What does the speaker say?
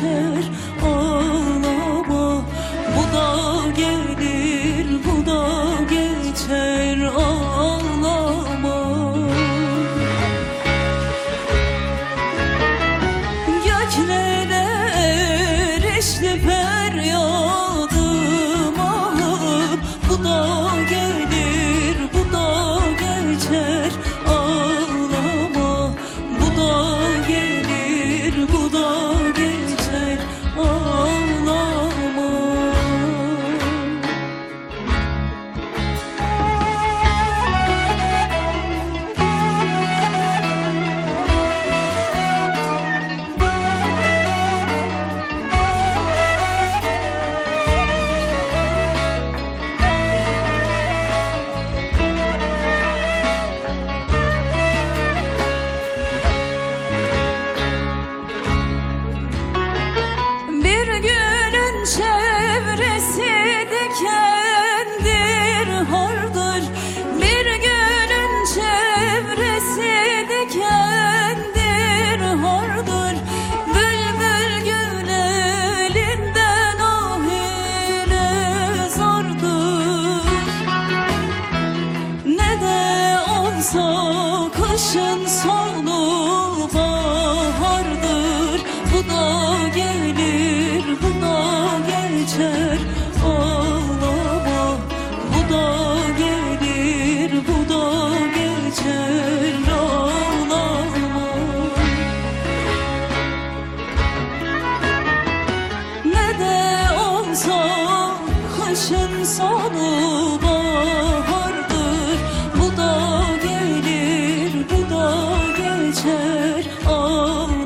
tell kışın sonu bahardır. Bu da gelir, bu da geçer. Ağlama, bu da gelir, bu da geçer. Ağlama. Ne de olsa kışın sonu bahar good. Oh.